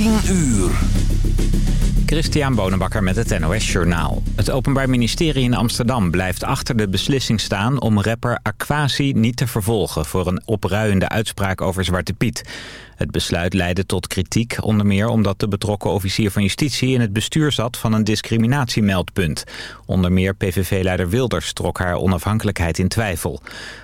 10 uur. Christian Bonenbakker met het NOS Journaal. Het Openbaar Ministerie in Amsterdam blijft achter de beslissing staan... om rapper Aquasi niet te vervolgen voor een opruiende uitspraak over Zwarte Piet. Het besluit leidde tot kritiek, onder meer omdat de betrokken officier van justitie in het bestuur zat van een discriminatiemeldpunt. Onder meer PVV-leider Wilders trok haar onafhankelijkheid in twijfel.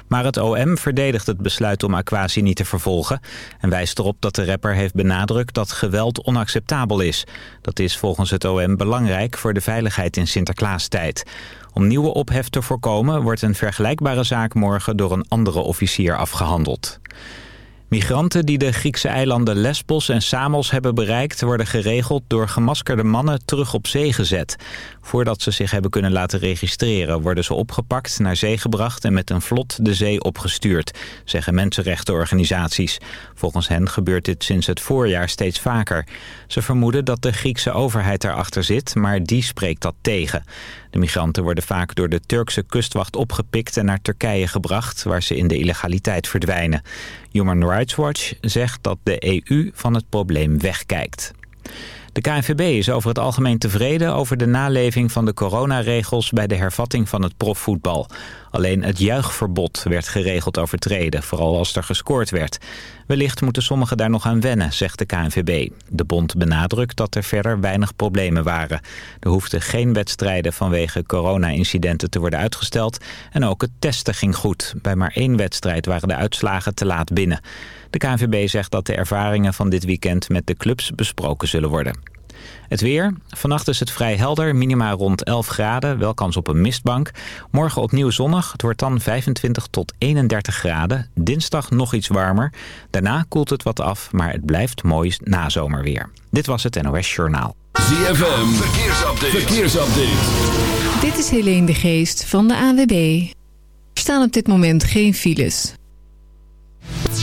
Maar het OM verdedigt het besluit om Aquasi niet te vervolgen en wijst erop dat de rapper heeft benadrukt dat geweld onacceptabel is. Dat is volgens het OM belangrijk voor de veiligheid in Sinterklaastijd. Om nieuwe ophef te voorkomen wordt een vergelijkbare zaak morgen door een andere officier afgehandeld. Migranten die de Griekse eilanden Lesbos en Samos hebben bereikt... worden geregeld door gemaskerde mannen terug op zee gezet. Voordat ze zich hebben kunnen laten registreren... worden ze opgepakt, naar zee gebracht en met een vlot de zee opgestuurd... zeggen mensenrechtenorganisaties. Volgens hen gebeurt dit sinds het voorjaar steeds vaker. Ze vermoeden dat de Griekse overheid erachter zit, maar die spreekt dat tegen. De migranten worden vaak door de Turkse kustwacht opgepikt en naar Turkije gebracht... waar ze in de illegaliteit verdwijnen. Human Rights Watch zegt dat de EU van het probleem wegkijkt. De KNVB is over het algemeen tevreden over de naleving van de coronaregels bij de hervatting van het profvoetbal. Alleen het juichverbod werd geregeld overtreden, vooral als er gescoord werd. Wellicht moeten sommigen daar nog aan wennen, zegt de KNVB. De bond benadrukt dat er verder weinig problemen waren. Er hoefden geen wedstrijden vanwege corona-incidenten te worden uitgesteld... en ook het testen ging goed. Bij maar één wedstrijd waren de uitslagen te laat binnen. De KNVB zegt dat de ervaringen van dit weekend met de clubs besproken zullen worden. Het weer. Vannacht is het vrij helder, minima rond 11 graden, wel kans op een mistbank. Morgen opnieuw zonnig, het wordt dan 25 tot 31 graden. Dinsdag nog iets warmer. Daarna koelt het wat af, maar het blijft mooi nazomerweer. Dit was het NOS Journaal. ZFM, verkeersupdate. verkeersupdate. Dit is Helene de Geest van de AWB. Er staan op dit moment geen files.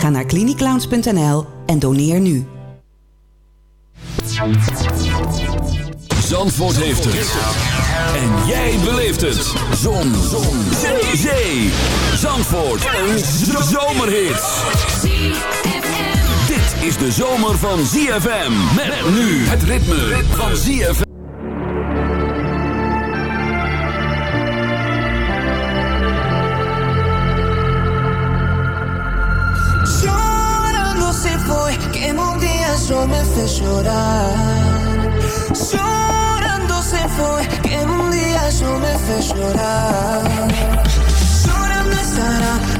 Ga naar cliniclowns.nl en doneer nu. Zandvoort heeft het. En jij beleeft het. Zon. Zon. Zee. Zee. Zandvoort. Een zomerhit. Dit is de zomer van ZFM. Met nu het ritme van ZFM. eso me hace llorar. Llorando se fue, que en un día eso me hace llorar. Llorando estará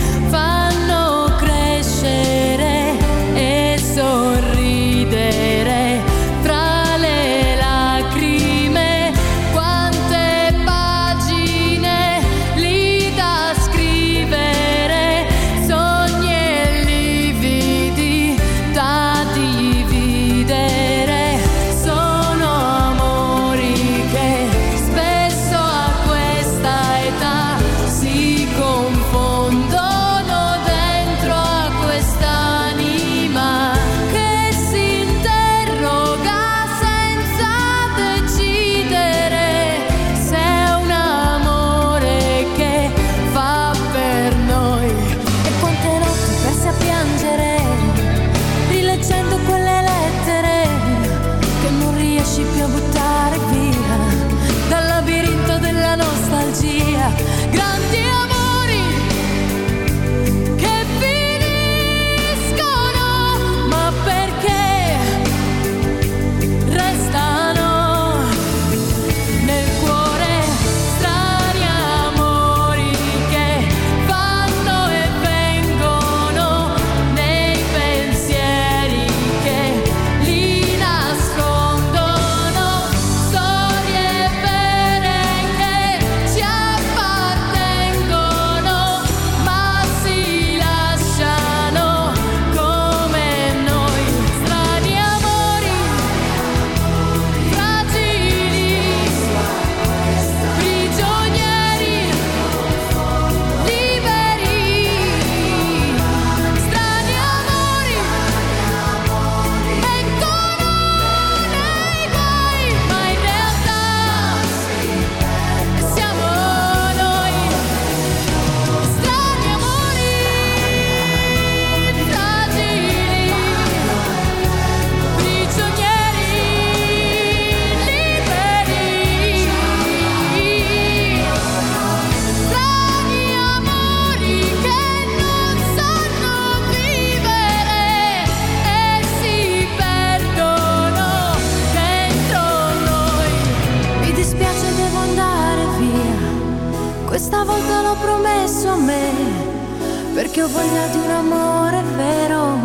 l'ho promesso a me perché ho voglia di un amore vero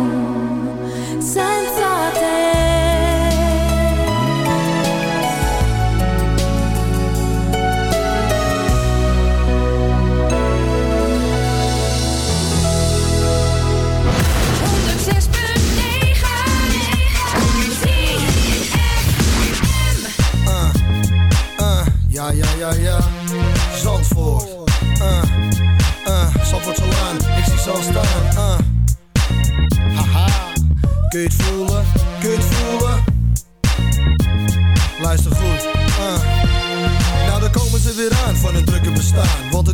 senza te Uh, uh, ja, ja, ja, ja. Zandvoort. Uh, Ik zie ze al staan. Uh. Haha. Kun je het voelen? Kun je het voelen? Luister goed. Uh. Nou, daar komen ze weer aan van hun drukke bestaan.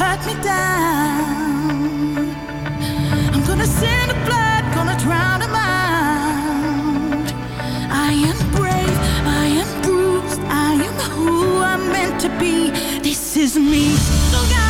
Cut me down, I'm gonna send a flood, gonna drown 'em out. I am brave, I am bruised, I am who I'm meant to be. This is me. Look out,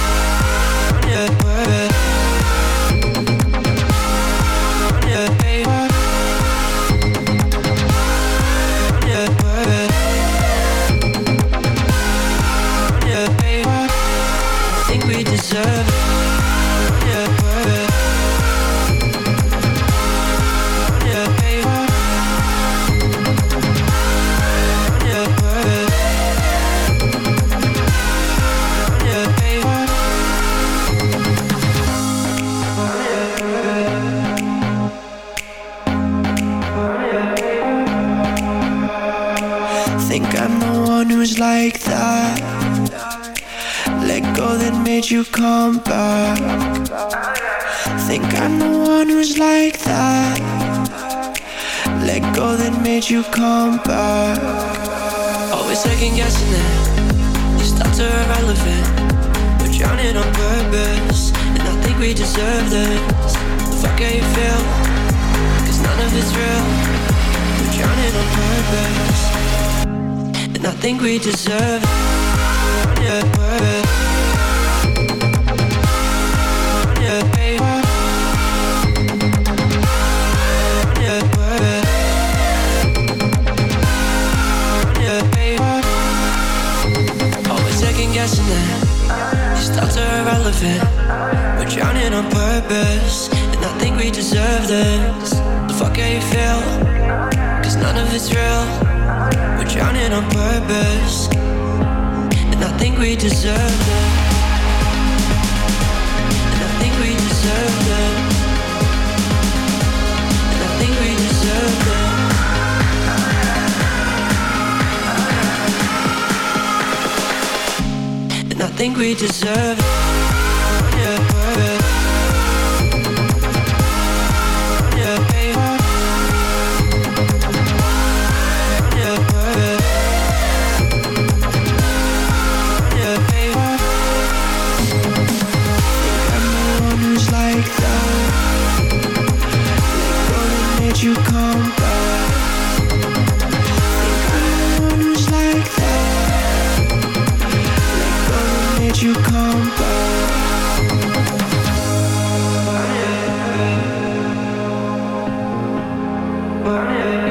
Go that made you come back. Think I'm the one who's like that. Let go that made you come back. Always second guessing it. These thoughts are irrelevant. We're drowning on purpose. And I think we deserve this. Fuck how you feel. Cause none of it's real. We're drowning on purpose. And I think we deserve it. Guessing that these thoughts are irrelevant. We're drowning on purpose, and I think we deserve this. Fuck how you feel, cause none of it's real. We're drowning on purpose And I think we deserve it And I think we deserve it think we deserve it Wherever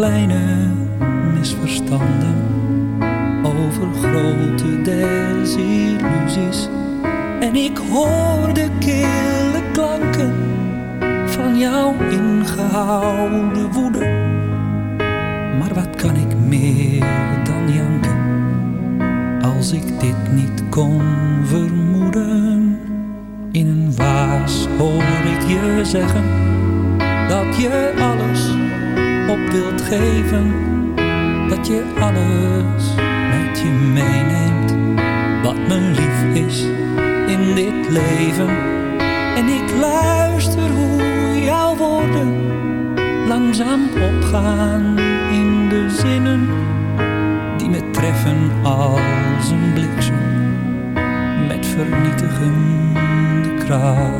Kleine 沙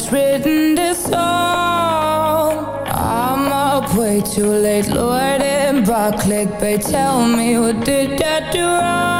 what's written this song I'm up way too late, Lord, and by clickbait Tell me what did I do wrong?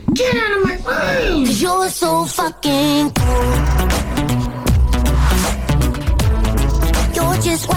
Get out of my room! Cause you're so fucking cool. You're just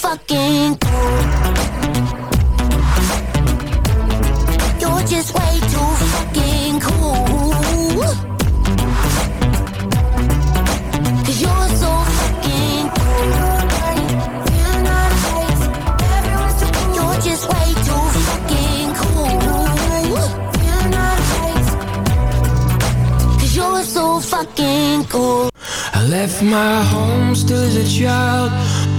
fucking cool. You're just way too fucking cool. Cause you're so fucking cool. You're just way too fucking cool. You're so fucking cool. I left my home still as a child.